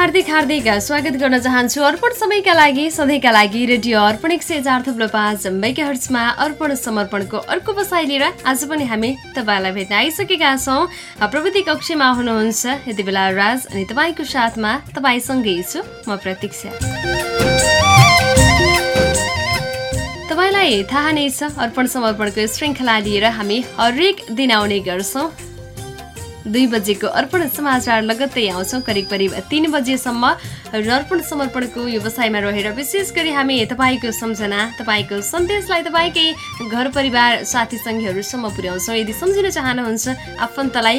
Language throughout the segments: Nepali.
हार्दिक हार्दिक स्वागत गर्न चाहन्छु अर्पण समयका लागि सधैँका लागि रेडियो अर्पण एक सय चार थुप्रो पाँच हर्चमा अर्पण समर्पणको अर्को बसाइ लिएर आज पनि हामी तपाईँलाई भेट्न आइसकेका छौँ। प्रविधि कक्षमा हुनुहुन्छ यति बेला राज अनि तपाईँको साथमा तपाईँसँगै छु म प्रतीक्षा। तपाईँलाई थाहा नै छ अर्पण समर्पणको श्रृङ्खला लिएर हामी हरेक दिन आउने गर्छौँ। दुई बजेको अर्पण समाचार लगत्तै आउँछौँ। करिब करिब तिन बजेसम्म अर्पण समर्पणको व्यवसायमा रहेर विशेष गरी हामी तपाईँको सम्झना तपाईँको सन्देशलाई तपाईँकै घर परिवार साथी सङ्गीहरूसम्म पुर्याउँछौँ। यदि सम्झिन चाहनुहुन्छ आफन्तलाई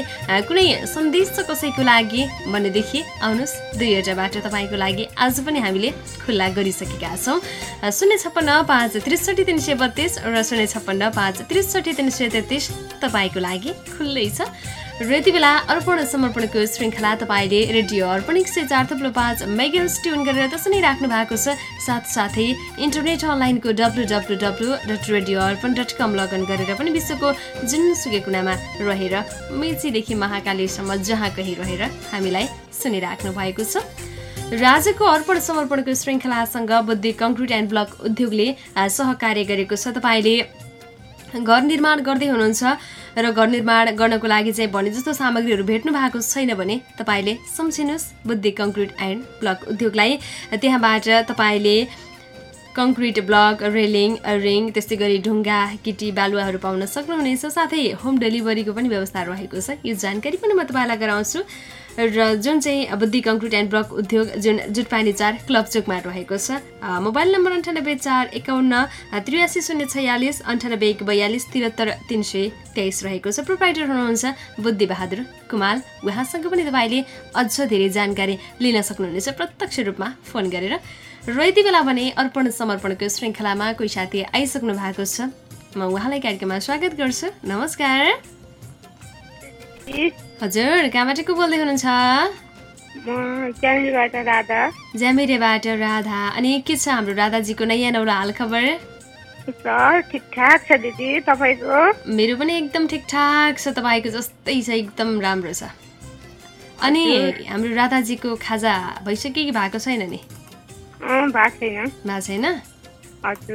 कुनै सन्देश छ कसैको लागि भनेदेखि आउनुहोस् दुईवटा बाटो तपाईँको लागि आज पनि हामीले खुल्ला गरिसकेका छौँ। शून्य छप्पन्न पाँच त्रिसठी तिन सय बत्तिस र शून्य छप्पन्न पाँच त्रिसठी तिन सय तेत्तिस तपाईँको लागि खुल्लै छ। र यति बेला अर्पण समर्पणको श्रृङ्खला तपाईँले रेडियो अर्पण एक सय चार थुप्रो पाँच मेगर्स ट्युन गरेर त्यसै नै राख्नु भएको छ। साथसाथै इन्टरनेट अनलाइनको W W W dot radio Arpan dot com login गरेर पनि विश्वको जुनसुकै कुनामा रहेर मेचीदेखि महाकालीसम्म जहाँ कहीँ रहेर हामीलाई सुनिराख्नु भएको छ। राज्यको अर्पण समर्पणको श्रृङ्खलासँग बुद्धि कङ्क्रिट एन्ड ब्लक उद्योगले सहकार्य गरेको छ। तपाईँले घर निर्माण गर्दै हुनुहुन्छ। र घर निर्माण गर्नको लागि चाहिँ भने जस्तो सामग्रीहरू भेट्नु भएको छैन भने तपाईँले सम्झिनुहोस् बुद्धि कङ्क्रिट एन्ड ब्लक उद्योगलाई। त्यहाँबाट तपाईँले कङ्क्रिट ब्लक रेलिङ रिङ त्यस्तै गरी ढुङ्गा किटी बालुवाहरू पाउन सक्नुहुनेछ। साथै होम डेलिभरीको पनि व्यवस्था रहेको छ। यो जानकारी पनि म तपाईँलाई गराउँछु। र जुन चाहिँ बुद्धि कङ्क्रिट एन्ड ब्लक उद्योग जुन जुटपानी चार क्लब चोकमा रहेको छ मोबाइल नम्बर अन्ठानब्बे चार एकाउन्न त्रियासी शून्य छयालिस अन्ठानब्बे एक बयालिस त्रिहत्तर तिन सय तेइस रहेको छ। प्रोभाइडर हुनुहुन्छ बुद्धि बहादुर कुमाल उहाँसँग पनि तपाईँले अझ धेरै जानकारी लिन सक्नुहुनेछ। प्रत्यक्ष रूपमा फोन गरेर। र यति बेला भने अर्पण समर्पणको श्रृङ्खलामा कोही साथी आइसक्नु भएको छ। म उहाँलाई कार्यक्रममा स्वागत गर्छु। नमस्कार। हजुर कहाँबाट को बोल्दै हुनुहुन्छ? ज्यामिरेबाट राधा। अनि के छ हाम्रो राधाजीको नयाँ नौलो हाल खबर? मेरो पनि एकदम ठिकठाक छ तपाईँको जस्तै छ एकदम राम्रो छ। अनि हाम्रो राधाजीको खाजा भइसक्यो कि भएको छैन नि? भएको छैन।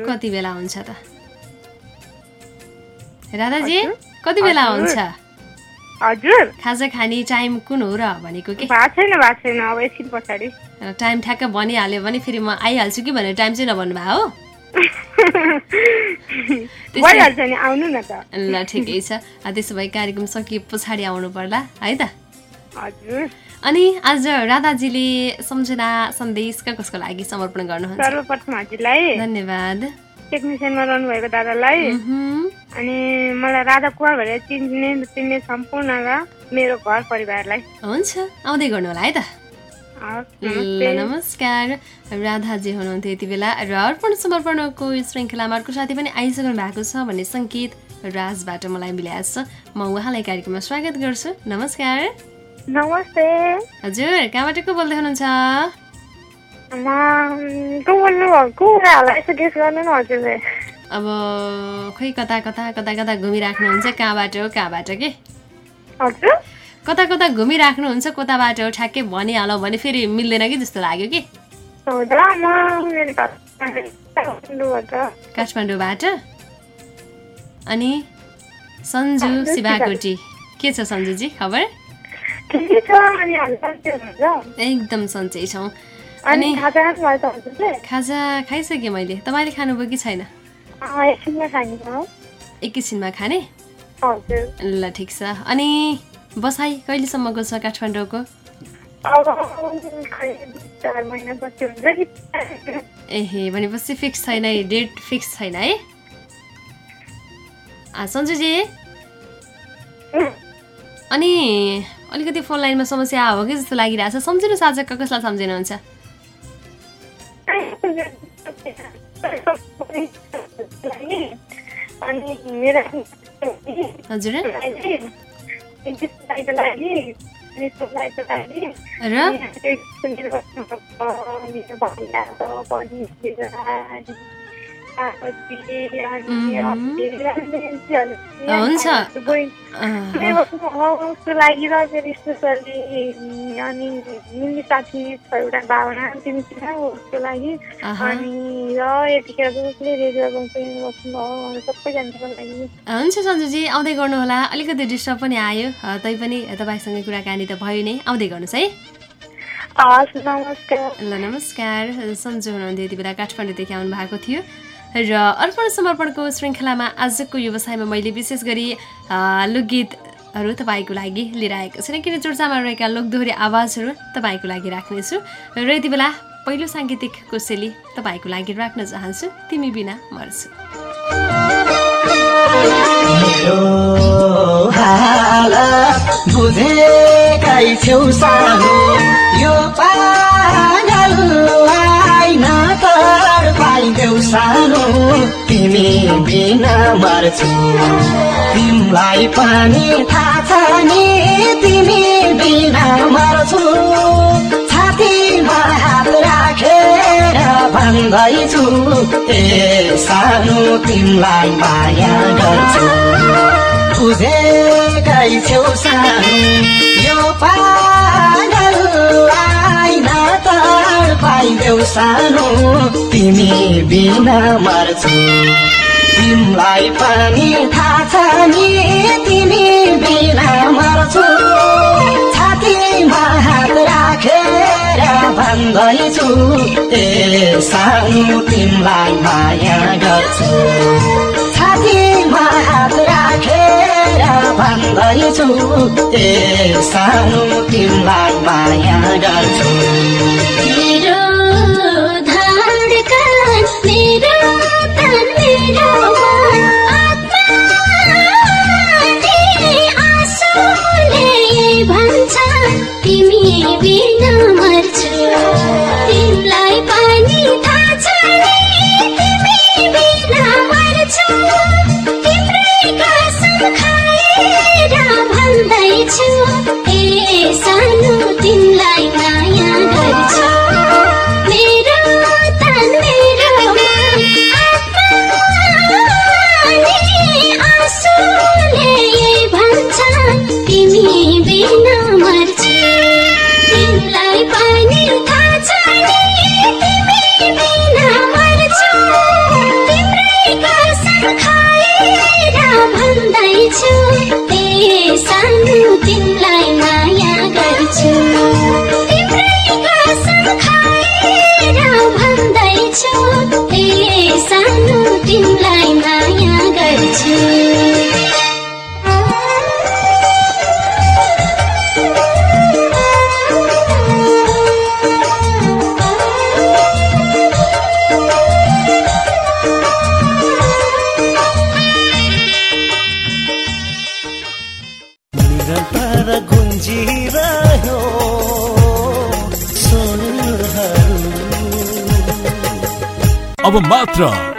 कति बेला हुन्छ त? राधाजी कति बेला हुन्छ? हजुर। खाजा खाने टाइम कुन हो र भनेको के? भएको छैन भएको छैन। अब एकछिन पछाडि। टाइम ठ्याक्क भनिहाल्यो भने फेरि म आइहाल्छु कि भनेर टाइम चाहिँ नभन्नु भयो हो? ल ठिकै छ। त्यसो भए कार्यक्रम सकिए पछाडि आउनु पर्ला है त? अनि आज राधाजीले सम्झना सन्देश कसको लागि समर्पण गर्नुहुन्छ? धन्यवाद। टेक्निसियनमा रहनुभएको दादालाई। अनि मलाई राधा कुमार भनेर चिन्ने चिन्ने सम्पूर्णलाई मेरो घर परिवारलाई। हुन्छ आउँदै गर्नु होला है त। नमस्कार। राधाजी हुनुहुन्थ्यो यति बेला र अर्पण समर्पणको श्रृङ्खलामा अर्को साथी पनि आइसक्नु भएको छ भन्ने सङ्केत राजबाट मलाई मिलाएको छ। म उहाँलाई कार्यक्रममा स्वागत गर्छु। नमस्कार। नमस्ते। हजुर कहाँबाट को बोल्दै हुनुहुन्छ? अब खोइ कता कता कता कता घुमिराख्नुहुन्छ? कहाँबाट हो कहाँबाट के? कता कता घुमिराख्नुहुन्छ कताबाट हो ठ्याक्कै भनिहालौँ भने फेरि मिल्दैन कि जस्तो लाग्यो कि? काठमाडौँबाट। अनि सन्जु शिवाकोटी। के छ सन्जुजी खबर? एकदम सन्चै छौँ। अनि खाजा खाइसकेँ मैले। तपाईँले खानुभयो कि छैन? एकैछिनमा खाने ल ठिक छ। अनि बसाइ कहिलेसम्मको छ काठमाडौँको? एहे भनेपछि फिक्स छैन है डेट फिक्स छैन है। सन्जुजी? अनि अलिकति फोन लाइनमा समस्या हो कि जस्तो लागिरहेछ। सम्झिनुहोस् आज कसलाई सम्झिनुहुन्छ? हजुर। पार्वती अनि हुन्छ। लागि र मेरो अनि साथी छ एउटा भावना तिमीसँग उसको लागि अहँ। अनि र यतिखेर चाहिँ उसले रेडियो बस्नुभयो भनेर सबैजनाको लागि हुन्छ सन्जुजी आउँदै गर्नुहोला। अलिकति डिस्टर्ब पनि आयो। तैपनि तपाईँसँग कुराकानी त भयो नै। आउँदै गर्नुहोस् है। नमस्कार। ल नमस्कार। सन्जु हुनुहुन्थ्यो यति बेला काठमाडौँदेखि आउनु भएको थियो। र अर्पण समर्पणको श्रृङ्खलामा आजको व्यवसायमा मैले विशेष गरी लोकगीतहरू तपाईँको लागि लिएर आएको छु। किन चर्चामा रहेका लोकदोहोरी आवाजहरू तपाईँको लागि राख्नेछु। र यति बेला पहिलो साङ्गीतिक कोसेली तपाईँको लागि राख्न चाहन्छु। तिमी बिना मर्छु। यो पाइदेऊ सानो तिमी बिना मर्छु। तिमीलाई पनि थाहा छ नि तिमी बिना मर्छु। छातीमा हात राखेर भन्दैछु ए सानो तिमीलाई माया गर्छु। बुझेकै छेउ सानो। यो पागललाई नतर पाइदेऊ सानो। तिमी बिना मर्छु। तिमीलाई पनि थाहा छ नि तिमी बिना मर्छु। छातीमा हात राखेर भन्दैछु ए सानो तिमीलाई माया गर्छु। राखेर भन्दैछु ए सानो तिमीलाई माया गर्छु। तिमीलाई माया गर्छु।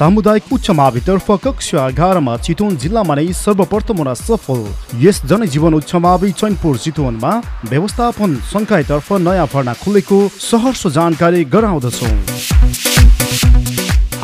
सामुदायिक उच्च मावितर्फ कक्षा एघारमा चितवन जिल्लामा नै सर्वप्रथम र सफल। यस जनजीवन उच्च मावि चैनपुर चितवनमा व्यवस्थापन संकायतर्फ नयाँ भर्ना खुलेको सहर्ष जानकारी गराउँदछौँ।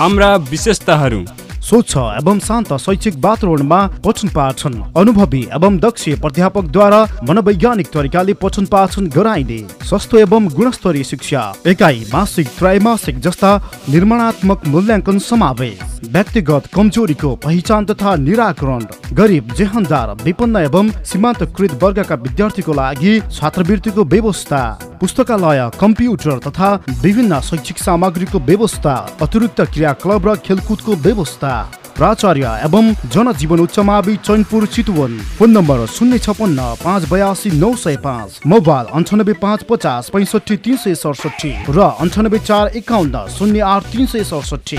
हाम्रा विशेषताहरू। स्वच्छ एवं शान्त शैक्षिक वातावरणमा पठन पाठन अनुभवी एवं दक्ष प्राध्यापकद्वारा मनोवैज्ञानिक तरिकाले पठन पाठन गराइने सस्तो एवं गुणस्तरीय शिक्षा। एकाइ मासिक त्रैमासिक जस्ता निर्माणात्मक मूल्याङ्कन समावेश। व्यक्तिगत कमजोरीको पहिचान तथा निराकरण गरिब जेहनदार विपन्न एवं सीमान्तकृत वर्गका विद्यार्थीको लागि छात्रवृत्तिको व्यवस्था पुस्तकालय कम्प्युटर तथा विभिन्न शैक्षिक सामग्रीको व्यवस्था अतिरिक्त क्रियाकलाप र खेलकुदको व्यवस्था। प्राचार्य एवं जनजीवन उच्च मावि चैनपुर चितवन। फोन नम्बर शून्य छपन्न पाँच बयासी नौ सय पाँच। मोबाइल अन्ठानब्बे पाँच पचास पैँसठी तिन सय सडसठी र अन्ठानब्बे चार एकाउन्न शून्य आठ तिन सय सडसठी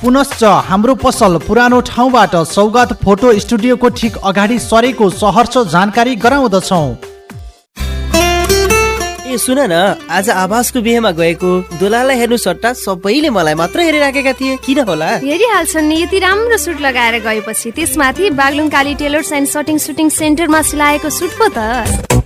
पुनश्च हाम्रो पसल पुरानो ठाउँबाट सौगात फोटो स्टुडियोको ठिक अगाडि सरेको सहरर्ष जानकारी गराउँदछौ। ए सुन न आज आवासको बिहेमा गएको दुलालाई हेर्नु सट्टा सबैले मलाई मात्र हेरिराखेका थिए। किन होला? हेरिहाल्छन् नि यति राम्रो सुट लगाएर गएपछि त्यसमाथि Baglung Kali tailors and shirting suiting सेन्टरमा सिलाएको सुट पो त।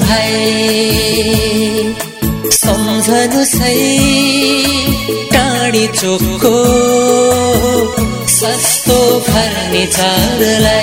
भाइ सम्झनु सही टाढी चोकको सस्तो फर्निचरलाई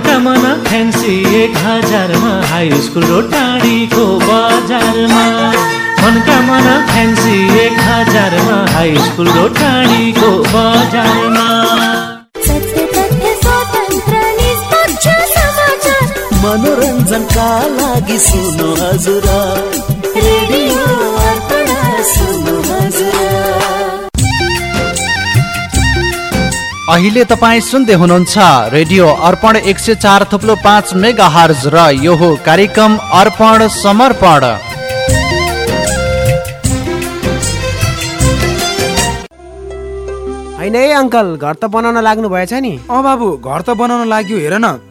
मनका मन फ्यान्सी एक हजारमा हाई स्कुल र टाढीको बजारमा। मनका मन फ्यान्सी एक हजारमा हाई स्कुल र टाढीको बजारमा। मनोरञ्जनका लागि सुन्नु हजुर। रेडियो अर्पण सुन्नु हजुर। अहिले तपाईँ सुन्दै हुनुहुन्छ रेडियो अर्पण एक सय चार थुप्लो पाँच मेगा हर्ज र यो हो कार्यक्रम अर्पण समर्पण। होइन है अङ्कल घर त बनाउन लाग्नु भएछ नि। अँ बाबु घर त बनाउन लाग्यो हेर न।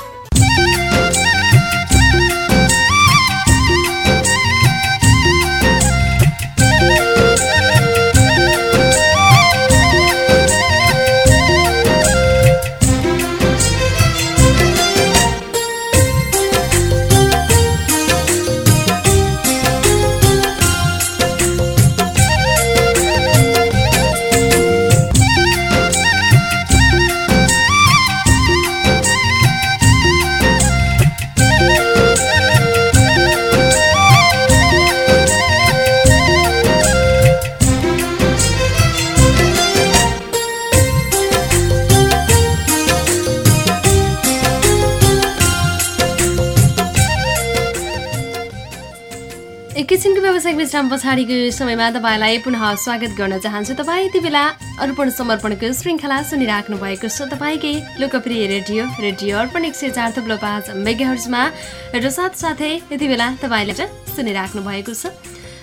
एकैछिनको व्यावसायिक विश्राम पछाडिको समयमा तपाईँलाई पुनः स्वागत गर्न चाहन्छु। तपाईँ यति बेला अर्पण समर्पणको श्रृङ्खला सुनिराख्नु भएको छ। तपाईँकै लोकप्रिय रेडियो रेडियो अर्पण एक सय चार थुप्लो पाँच मेगाहर्जमा र साथसाथै यति बेला तपाईँले सुनिराख्नु भएको छ।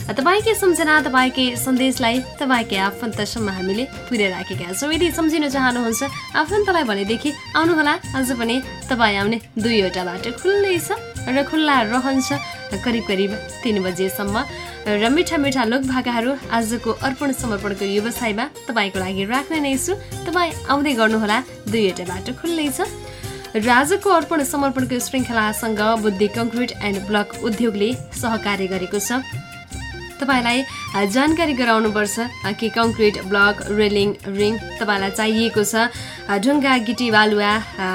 तपाईँकै सम्झना तपाईँकै सन्देशलाई तपाईँकै आफन्तसम्म हामीले पुर्याइराखेका छौँ। यदि सम्झिन चाहनुहुन्छ आफन्तलाई भनेदेखि आउनुहोला। आज पनि तपाईँ आउने दुईवटा बाटो खुल्लै छ र खुल्ला रहन्छ। करिब करिब तिन बजेसम्म र मिठा मिठा लोकभाकाहरू आजको अर्पण समर्पणको व्यवसायमा तपाईँको लागि राख्ने नै छु। तपाईँ आउँदै गर्नुहोला। दुईवटा बाटो खुल्लै छ। र आजको अर्पण समर्पणको श्रृङ्खलासँग बुद्धि कङ्क्रिट एन्ड ब्लक उद्योगले सहकार्य गरेको छ। तपाईँलाई जानकारी गराउनुपर्छ। कि कङ्क्रिट ब्लक रेलिङ रिङ तपाईँलाई चाहिएको छ। ढुङ्गा गिटी बालुवा अ,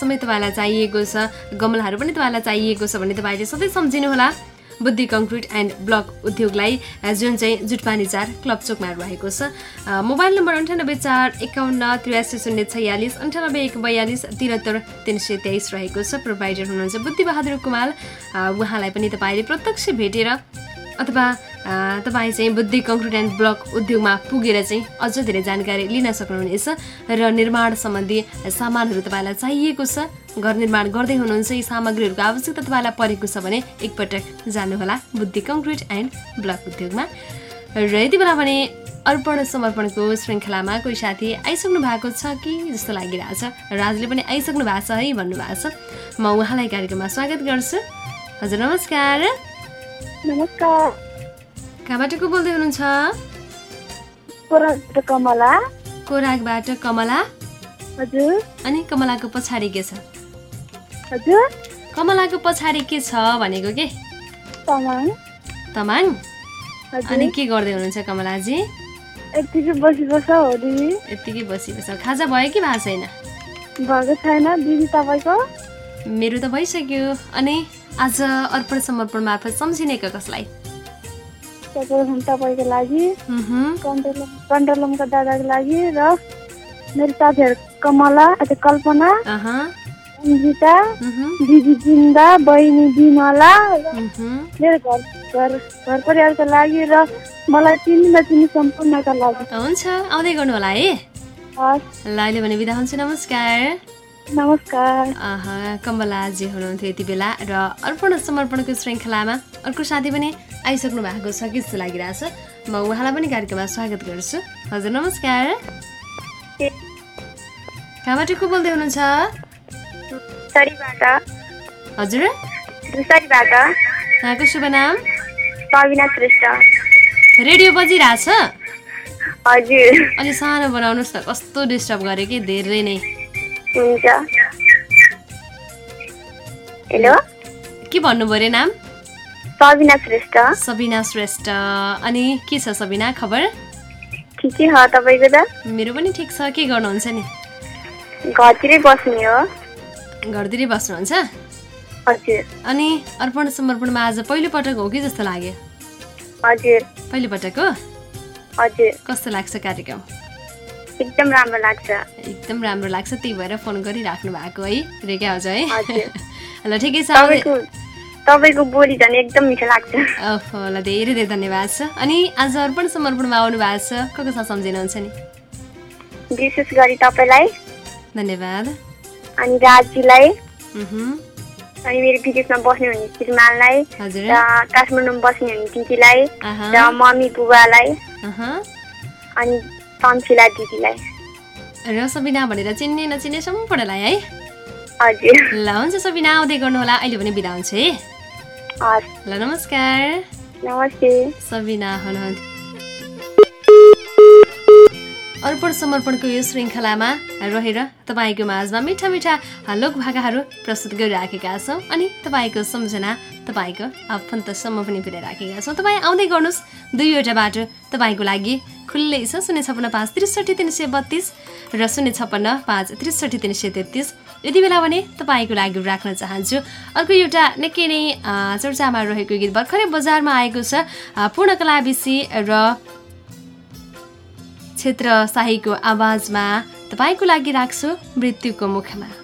समेत तपाईँलाई चाहिएको छ। गमलाहरू पनि तपाईँलाई चाहिएको छ भने तपाईँले सधैँ सम्झिनुहोला। बुद्धि कङ्क्रिट एन्ड ब्लक उद्योगलाई जुन चाहिँ जुटपानी चार क्लब चोकमा रहेको छ। मोबाइल नम्बर अन्ठानब्बे चार एकाउन्न त्रियासी शून्य छयालिस अन्ठानब्बे एक बयालिस तिहत्तर तिन सय तेइस रहेको छ। प्रोभाइडर हुनुहुन्छ बुद्धिबहादुर कुमार उहाँलाई पनि तपाईँले प्रत्यक्ष भेटेर अथवा तपाईँ चाहिँ बुद्धि कङ्क्रिट एन्ड ब्लक उद्योगमा पुगेर चाहिँ अझ धेरै जानकारी लिन सक्नुहुनेछ र निर्माण सम्बन्धी सामानहरू तपाईँलाई चाहिएको छ घर निर्माण गर्दै हुनुहुन्छ यी सामग्रीहरूको आवश्यकता तपाईँलाई परेको छ भने एकपटक जानुहोला बुद्धि कङ्क्रिट एन्ड ब्लक उद्योगमा। र यति बेला भने अर्पण समर्पणको श्रृङ्खलामा कोही साथी आइसक्नु भएको छ कि जस्तो लागिरहेछ? राजले पनि आइसक्नु भएको छ है भन्नुभएको छ। म उहाँलाई कार्यक्रममा स्वागत गर्छु। हजुर नमस्कार। नमस्कार। कहाँबाट को बोल्दै हुनुहुन्छ? कमला। कोराकबाट कमला। हजुर। अनि कमलाको पछाडि के छ? हजुर। कमलाको पछाडि के छ भनेको के? तामाङ। तमाङ। अनि के गर्दै हुनुहुन्छ कमलाजी? यत्तिकै बसी बस हो दिदी। यत्तिकै बसिबस खाजा भयो कि भएको छैन? भएको छैन। दिदी तपाईँको? मेरो त भइसक्यो। अनि आज अर्पण समर्पण मार्फत सम्झिने कसलाई? सर्वप्रथम तपाईँको लागि कन्ट्रोलमका दादाको लागि र मेरो साथीहरू कमला कल्पना मह्म, दिदी जिन्दा बहिनी बिमला। मेरो घर घर घर परिवारको लागि र मलाई चिनी नचिनी सम्पूर्णका लागि। हुन्छ आउँदै गर्नु होला है ल अहिले भने बिदा हुन्छ नमस्कार। नमस्कार। कमलाजी हुनुहुन्थ्यो यति बेला र अर्पण समर्पणको श्रृङ्खलामा अर्को साथी पनि आइसक्नु भएको छ कि जस्तो लागिरहेछ? म उहाँलाई पनि कार्यक्रममा स्वागत गर्छु। हजुर नमस्कार। कहाँबाट को बोल्दै हुनुहुन्छ? हजुर। यहाँको शुभ नाम? सबिना श्रेष्ठ। रेडियो बजिरहेछ? हजुर। अलि सानो बनाउनुहोस् न कस्तो डिस्टर्ब गरेँ कि धेरै नै। हुन्छ। हेलो के भन्नुभयो अरे नाम? सबिना श्रेष्ठ। सबिना श्रेष्ठ। अनि के छ सबिना खबर? ठिकै छ तपाईँको त? मेरो पनि ठिक छ के गर्नुहुन्छ नि? घरतिरै बस्ने हो। घरतिरै बस्नुहुन्छ? हजुर। अनि अर्पण समर्पणमा आज पहिलोपटक हो कि जस्तो लाग्यो? हजुर। पहिलोपटक हो? हजुर। कस्तो लाग्छ कार्यक्रम? एकदम राम्रो लाग्छ। एकदम राम्रो लाग्छ। त्यही भएर फोन गरिराख्नु भएको है रेखा हजुर है। ल ठिकै छ। तपाईँको बोली झन् एकदम मिठो लाग्छ। ओहो ल धेरै धेरै धन्यवाद छ। अनि आज अर्पण समर्पणमा आउनु भएको छ। को को साथ सम्झिनुहुन्छ नि? विशेष गरी तपाईँलाई। धन्यवाद। अनि राजजीलाई मह्म, अनि मेरो विदेशमा बस्ने हुने श्रीमानलाई र काठमाडौँमा बस्ने हुने दिदीलाई र मम्मी बुबालाई। अनि सन्सिला दिदीलाई। र सबिना भनेर चिन्ने नचिन्ने सम्पूर्णलाई है। हजुर। ल हुन्छ सबिना आउँदै गर्नु होला अहिले पनि बिदा हुन्छ है। ल नमस्कार। नमस्ते। सबिना हुनुहुन्थ्यो। अर्पण समर्पणको यो श्रृङ्खलामा रहेर तपाईँको माझमा मिठा मिठा लोक भाकाहरू प्रस्तुत गरिराखेका छौँ अनि तपाईँको सम्झना तपाईँको आफन्तसम्म पनि पुर्याइराखेका छौँ। तपाईँ आउँदै गर्नुहोस्। दुईवटा बाटो तपाईँको लागि खुल्लै छ। शून्य छपन्न पाँच त्रिसठी तिन सय बत्तिस र शून्य छपन्न पाँच त्रिसठी तिन सय तेत्तिस। यति बेला भने तपाईँको लागि राख्न चाहन्छु अर्को एउटा निकै नै चर्चामा रहेको गीत भर्खरै बजारमा आएको छ पूर्णकला विषी र क्षेत्र शाहीको आवाजमा तपाईँको लागि राख्छु मृत्युको मुखमा।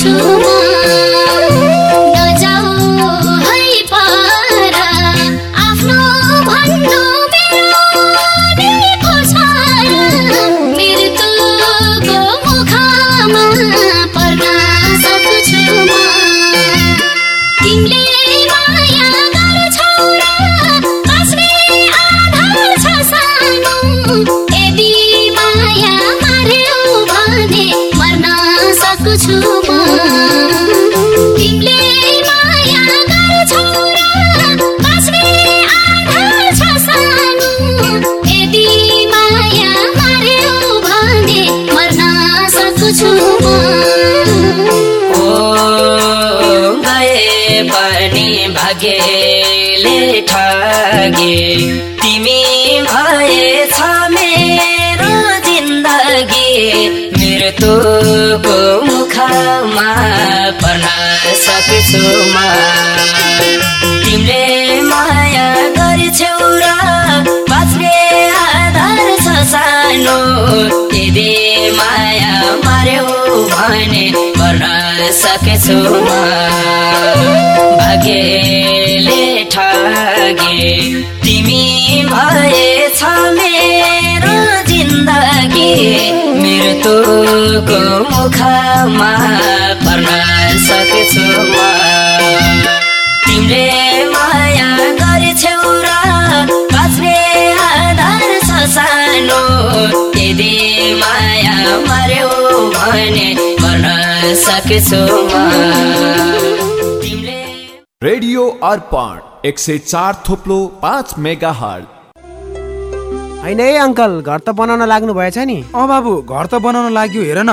सक्छु सक्छु म तिमीले माया गर्छौ र बाँच्ने आधार छ सानो। यदि माया मार्यो भने मर्न सक्छु म भाग्यले ठगे तिमी भएछ मेरो जिन्दगी। मृत्युको मुखमा पर्न सक्छु यदि माया मार्यो भने मर्न सक्छु म। रेडियो अर्पण एक सय चार थोप्लो पाँच मेगा हल होइन है अङ्कल घर त बनाउन लाग्नु भएछ नि। अँ बाबु घर त बनाउन लाग्यो हेर न।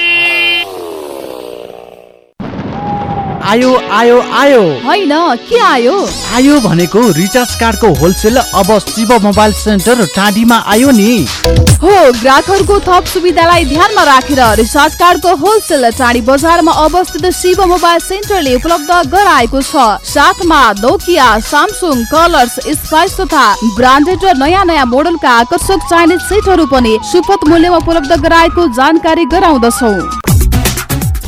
आयो आयो आयो। होइन के आयो? आयो भनेको रिचार्ज कार्डको होलसेल अब शिव मोबाइल सेन्टर टाँडीमा आयो नि। हो ग्राहकहरूको थप सुविधालाई ध्यानमा राखेर रिचार्ज कार्डको होलसेल चाँडी बजारमा अवस्थित शिव मोबाइल सेन्टरले उपलब्ध गराएको छ। साथमा नोकिया सामसुङ कलर्स स्पाइस तथा ब्रान्डेड र नयाँ नयाँ मोडलका आकर्षक चाइनिज सेटहरू पनि सुपथ मूल्यमा उपलब्ध गराएको जानकारी गराउँदछौ।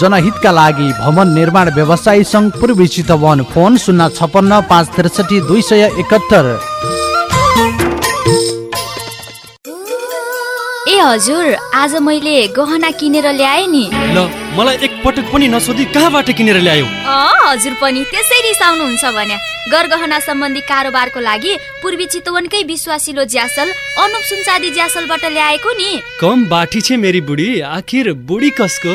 जनहितका लागि भवन निर्माण व्यवसायी सङ्घ पूर्वी चितवन फोन शून्य छपन्न पाँच त्रिसठी दुई सय एकहत्तर। ए हजुर आज मैले गहना किनेर ल्याएँ नि। ल मलाई एक पटक पनि नसोधी कहाँबाट किनेर ल्यायो? अँ हजुर पनि त्यसै रिसाउनुहुन्छ भने। गरगहना सम्बन्धी कारोबारको लागि पूर्वी चितवनकै विश्वासिलो ज्यासल अनुप सुनचादी ज्यासलबाट ल्याएको नि। कम बाठी छे मेरी बुढी आखिर बुढी कसको?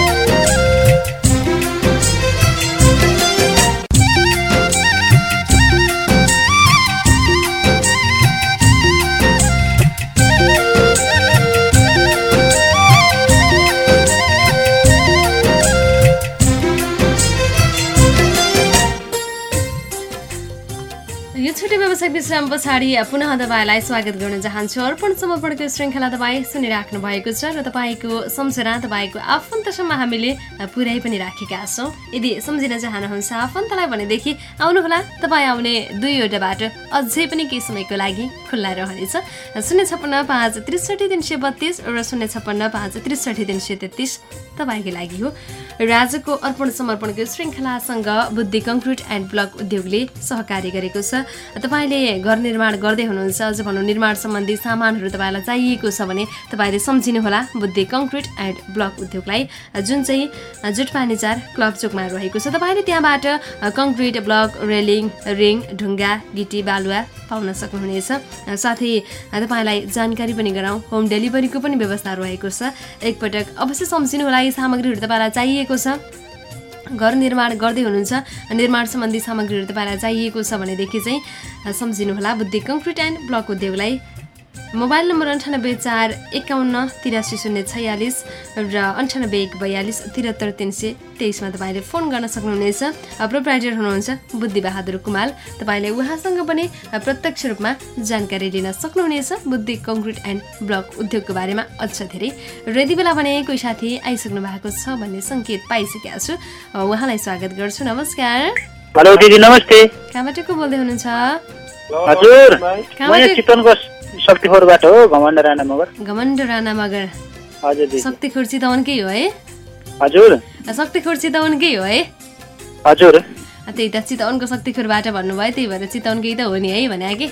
विश्राम पछाडि पुनः तपाईँलाई स्वागत गर्न चाहन्छु। अर्पण समर्पणको श्रृङ्खला तपाईँ सुनिराख्नु भएको छ र तपाईँको सम्झना तपाईँको आफन्तसम्म हामीले पुर्याइ पनि राखेका छौँ। यदि सम्झिन चाहनुहुन्छ आफन्तलाई भनेदेखि आउनुहोला तपाईँ आउने दुईवटा बाटो अझै पनि केही समयको लागि खुल्ला रहनेछ। शून्य छप्पन्न पाँच त्रिसठी तिन सय बत्तिस र शून्य छप्पन्न पाँच त्रिसठी तिन सय तेत्तिस तपाईँको लागि हो। र आजको अर्पण समर्पणको श्रृङ्खलासँग बुद्धि कङ्क्रिट एन्ड ब्लक उद्योगले सहकार्य गरेको छ। तपाईँले घर निर्माण गर्दै हुनुहुन्छ। अझ भनौँ निर्माण सम्बन्धी सामानहरू तपाईँलाई चाहिएको छ भने तपाईँले सम्झिनुहोला बुद्धि कङ्क्रिट एन्ड ब्लक उद्योगलाई जुन चाहिँ जुटपानी चार क्लब चोकमा रहेको छ। तपाईँले त्यहाँबाट कङ्क्रिट ब्लक रेलिङ रिङ ढुङ्गा गिटी बालुवा पाउन सक्नुहुनेछ। साथै तपाईँलाई जानकारी पनि गराउँ होम डेलिभरीको पनि व्यवस्था रहेको छ। एकपटक अवश्य सम्झिनुहोला यी सामग्रीहरू तपाईँलाई चाहिएको छ। घर निर्माण गर्दै हुनुहुन्छ। निर्माण सम्बन्धी सामग्रीहरू तपाईँलाई चाहिएको छ भनेदेखि चाहिँ सम्झिनुहोला बुद्धि कङ्क्रिट एन्ड ब्लक उद्योगलाई। मोबाइल नम्बर अन्ठानब्बे चार एकाउन्न तिरासी शून्य छयालिस र अन्ठानब्बे एक बयालिस त्रिहत्तर तिन सय तेइसमा तपाईँले फोन गर्न सक्नुहुनेछ। प्रोप्राइटर हुनुहुन्छ बुद्धिबहादुर कुमाल। तपाईँले उहाँसँग पनि प्रत्यक्ष रूपमा जानकारी लिन सक्नुहुनेछ। बुद्धि कङ्क्रिट एन्ड ब्लक उद्योगको बारेमा अझ धेरै। र यति बेला भने कोही साथी आइसक्नु भएको छ भन्ने सङ्केत पाइसकेका छु। उहाँलाई स्वागत गर्छु। नमस्कार। हेलो दिदी नमस्ते। कहाँबाट को बोल्दै हुनुहुन्छ? हजुर। चितवनको शक्तिखोरबाट हो घमण्ड राणा मगर। घमण्ड राणा मगर। हजुर दिदी। शक्ति खुर्ची त उनकै हो है? हजुर। शक्ति खुर्ची त उनकै हो है? हजुर। त्यही त चितवनको शक्तिखुरबाट भन्नुभयो त्यही भएर चितवनकै त हो नि है भने कि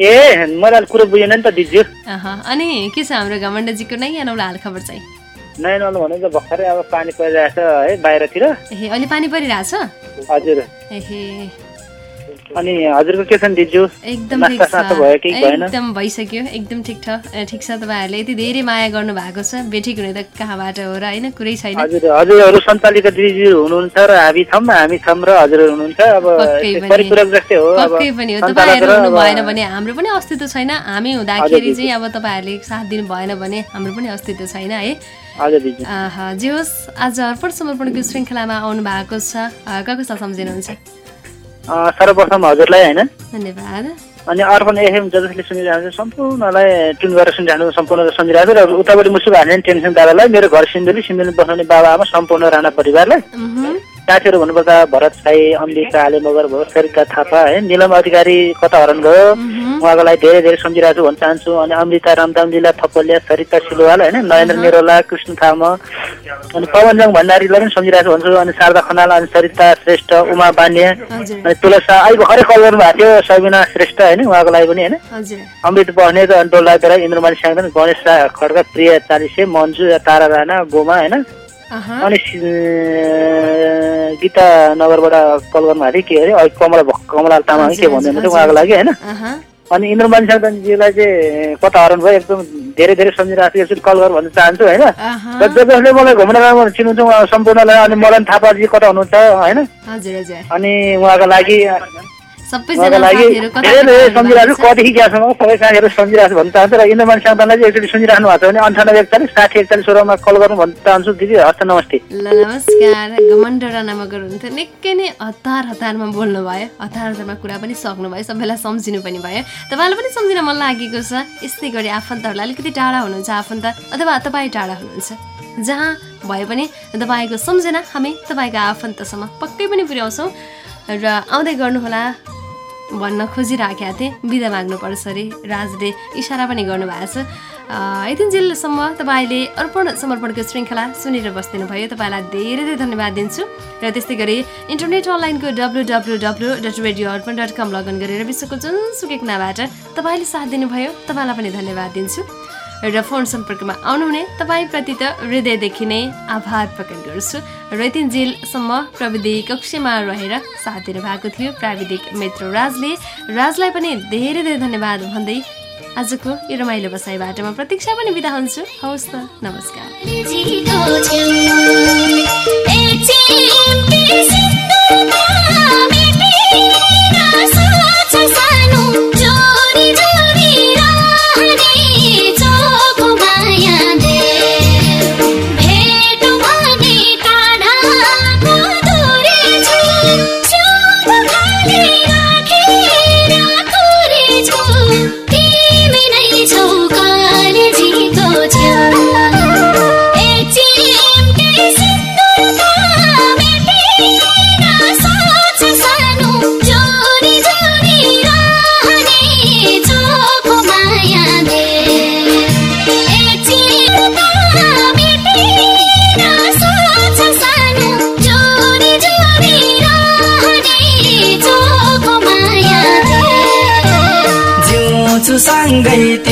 ए मलाई कुरो बुझेन नि त दिदी। अनि के छ हाम्रो घमण्डजीको नै नौला हाल खबर चाहिँ? नयाँ नौलो भनेको भर्खरै अब पानी परिरहेछ है बाहिरतिर। ए अहिले पानी परिरहेछ हजुर। एहे अनि हजुरको के छ नि दिजु? एकदम एकदम भइसक्यो। एकदम ठिक छ। ठिक छ तपाईँहरूले। यति धेरै माया गर्नु भएको छ। बेठिक हुने त कहाँबाट हो र होइन? कुरै छैन। हजुर हजुरहरू सन्तालीका दिदीहरू हुनुहुन्छ र हामी छौँ हामी छौँ र हजुरहरू हुनुहुन्छ। अब परिपूरक जस्तै हो। पक्कै पनि हो। तपाईँहरू हुनु भएन भने हाम्रो पनि अस्तित्व छैन। हामी हुँदाखेरि दिदी। चाहिँ अब तपाईँहरूले साथ दिनु भएन भने हाम्रो पनि अस्तित्व छैन है? दिदी जे होस् आज अर्पण समर्पणको श्रृङ्खलामा आउनु भएको छ कसलाई सम्झिनुहुन्छ? सर्वप्रथम हजुरलाई होइन? धन्यवाद। अनि अर्पण एफएम ज जसले सुनिरहेको छ सम्पूर्णलाई ट्युन गरेर सुनिरहेको सम्पूर्ण सुनिरहेको छ। र उतापट्टि मुसुक हाल्ने टेन्सन दादालाई मेरो घर सिन्धुली सिन्धुली बस्ने बाबा आमा सम्पूर्ण राणा परिवारलाई। साथीहरू भन्नुपर्दा भरत साई अम्बिका आले मगर भयो सरिता थापा है निलम अधिकारी कता हरण गयो? उहाँको लागि धेरै धेरै सम्झिरहेको छु भन्न चाहन्छु। अनि अमृता रामदाम लीला थपलिया सरिता सिलवाल होइन नरेन्द्र नेरोला कृष्ण थामा अनि पवनजङ भण्डारीलाई पनि सम्झिरहेको छु भन्छु अनि शारदा खनाल अनि सरिता श्रेष्ठ उमा बान्य अनि तुलसा अहिले भर्खरै कल गर्नु भएको थियो सबिना श्रेष्ठ होइन उहाँको लागि पनि होइन। अमृत बस्नेत अनि डोला बेरा इन्द्रमान स्याङ्दन गणेश खड्का प्रिय चालिसे मन्जु तारा राणा गोमा होइन। अनि गीता नगरबाट कल गर्नुभएको थियो के अरे? कमला कमला तामाङ के भन्दैन थियो उहाँको लागि होइन। अनि इन्द्रमान साधनजीलाई चाहिँ कता हराउनु भयो? एकदम धेरै धेरै सम्झिरहेको छु एकचोटि कल गर भन्न चाहन्छु होइन। र ज जसले मलाई घुम्न गएको चिन्नुहुन्छ उहाँ सम्पूर्णलाई। अनि मदन थापाजी कता हुनुहुन्छ होइन। अनि उहाँको लागि सबैजना साथीहरू कता धेरै धेरै कता सम्झिरहेको छु हुनुहुन्छ? कति ग्यासमा सबै साथीहरू सम्झिरहेको छु भन्न चाहन्छु र इन्द्रमान साधनलाई चाहिँ एकचोटि सुनिराख्नु भएको छ भने अन्ठानब्बे एकचालिस साठी एकचालिस सोह्रमा कल गर्नु भन्न चाहन्छु दिदी हस् नमस्ते ल नमस्कार घमण्ड राणामा गर्नुहुन्थ्यो निकै नै हतार हतारमा बोल्नु भयो हतार हतारमा कुरा पनि सक्नुभयो सबैलाई सम्झिनु पनि भयो तपाईँलाई पनि सम्झिन मन लागेको छ यस्तै गरी आफन्तहरूलाई अलिकति टाढा हुनुहुन्छ आफन्त अथवा तपाईँ टाढा हुनुहुन्छ जहाँ भए पनि तपाईँको सम्झना हामी तपाईँको आफन्तसम्म पक्कै पनि पुर्याउँछौँ र आउँदै गर्नुहोला भन्न खोजिराखेका थिएँ। बिदा माग्नुपर्छ अरे। राजले इसारा पनि गर्नुभएको छ। यतिन्जेलसम्म तपाईँले अर्पण समर्पणको श्रृङ्खला सुनेर बस्दिनु भयो तपाईँलाई धेरै धेरै धन्यवाद दिन्छु। र त्यस्तै गरी इन्टरनेट अनलाइनको W W W dot radio Arpan dot com login गरेर विश्वको जुनसुकै कुनाबाट तपाईँले साथ दिनुभयो। तपाईँलाई पनि धन्यवाद दिन्छु। र फोन सम्पर्कमा आउनुहुने तपाईँप्रति त हृदयदेखि नै आभार प्रकट गर्छु। र यतिन्जेलसम्म प्रविधि कक्षमा रहेर साथ दिनुभएको थियो प्राविधिक मित्र राजले। राजलाई पनि धेरै धेरै धन्यवाद भन्दै आजको यो रमाइलो बसाइबाट म प्रतीक्षा पनि बिदा हुन्छु। हवस् त नमस्कार। माया